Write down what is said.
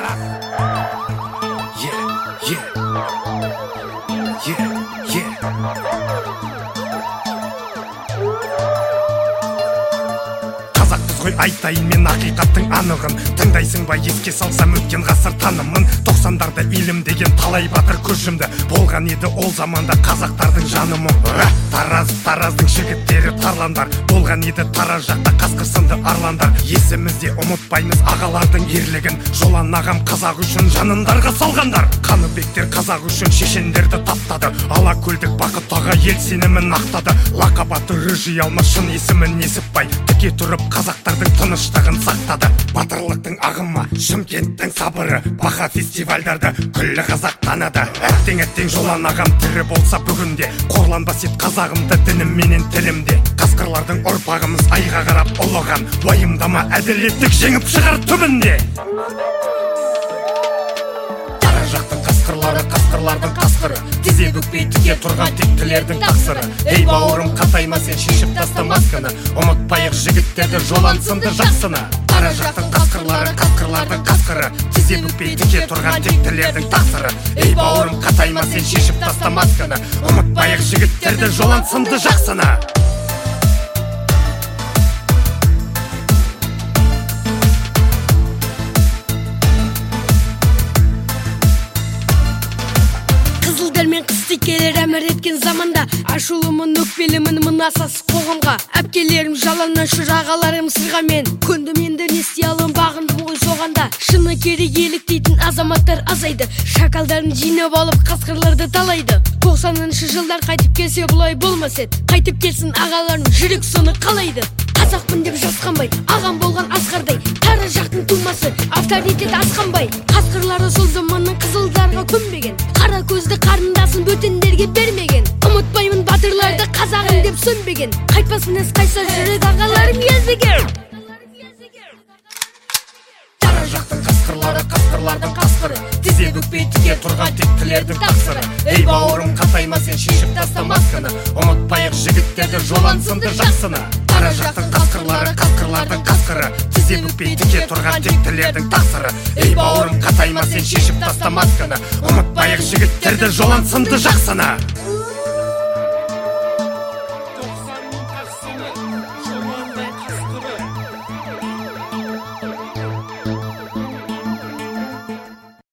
rap. Ғой айтайын мен ақиқаттың анығын тыңдайсың ба еске салсам өткен ғасыр танымын тоқсандарда илім деген талай батыр көз болған еді ол заманда қазақтардың жанымы тараз тараздың жігіттері тарландар. Болған еді тараз жақта қасқыр сынды арландар. Есімізде ұмытпаймыз ағалардың ерлігін. Жолан ағам қазақ үшін жанындарға салғандар. Қаныбектер қазақ үшін шешендерді таптады. Алакөлдік бақыт аға ел сенімін ақтады. Лақап аты рыжий алма шын есімі несіпбай. Тіке тұрып қазақтардың тыныштығын сақтады. Батырлықтың ағымы шымкенттің сабыры баха фестивальдарды күллі қазақ таныды. Әттең әттең жолан ағам тірі болса бүгінде қорланбас еді қазағымды дінім менен тілімде. Қасқырлардың ұрпағымыз айға қарап ұлыған. Уайымдама әділеттік жеңіп шығар түбінде. Қара жақтың қасқырлары қасқырлардың қасқыры. Тізе бүкпей тіке тұрған тектілердің тақсыры. Ей бауырым қатайма сен шешіп таста масканы ұмытпайық жігіттерді жолан сынды жақсыны. Қара жақтың қасқырлары қасқырлардың қасқыры. Тізе бүкпей тіке тұрған тектілердің тақсыры. Ей бауырым қатайма сен шешіп таста масканы ұмытпайық жігіттерді жолан сынды жақсыны. Мен қыстекелер әмір еткен заманда ашулымын өкпелімін мынасыз қоғамға. Әпкелерім жалаңнан ұшыр ағаларым сырғамен көндім енді не істей аламын бағындым ғой соғанда. Шыны керек еліктейтін азаматтар азайды. Шакалдарын жинап алып қасқырларды талайды. Тоқсаныншы жылдар қайтып келсе бұлай болмас еді. Қайтып келсін ағаларым жүрек соны қалайды. Қазақпын деп жасқанбай ағам болған асқардай. Тары жақтың тумасы авторитет асқанбай. Ес қайсар жүрек ағаларым езбеген қара жақтың қасқырлары қасқырлардың қасқыры тізе бүкпей тіке тұрған тектілердің тақсыры ей бауырым қатайма сен шешіп таста масканы ұмытпайық жігіттерді жолан сынды жақсыны қара жақтың қасқырлары қасқырлардың қасқыры тізе бүкпей тіке тұрған тектілердің тақсыры ей бауырым қатайма сен шешіп таста масканы ұмытпайық жігіттерді жолан сынды жақсыны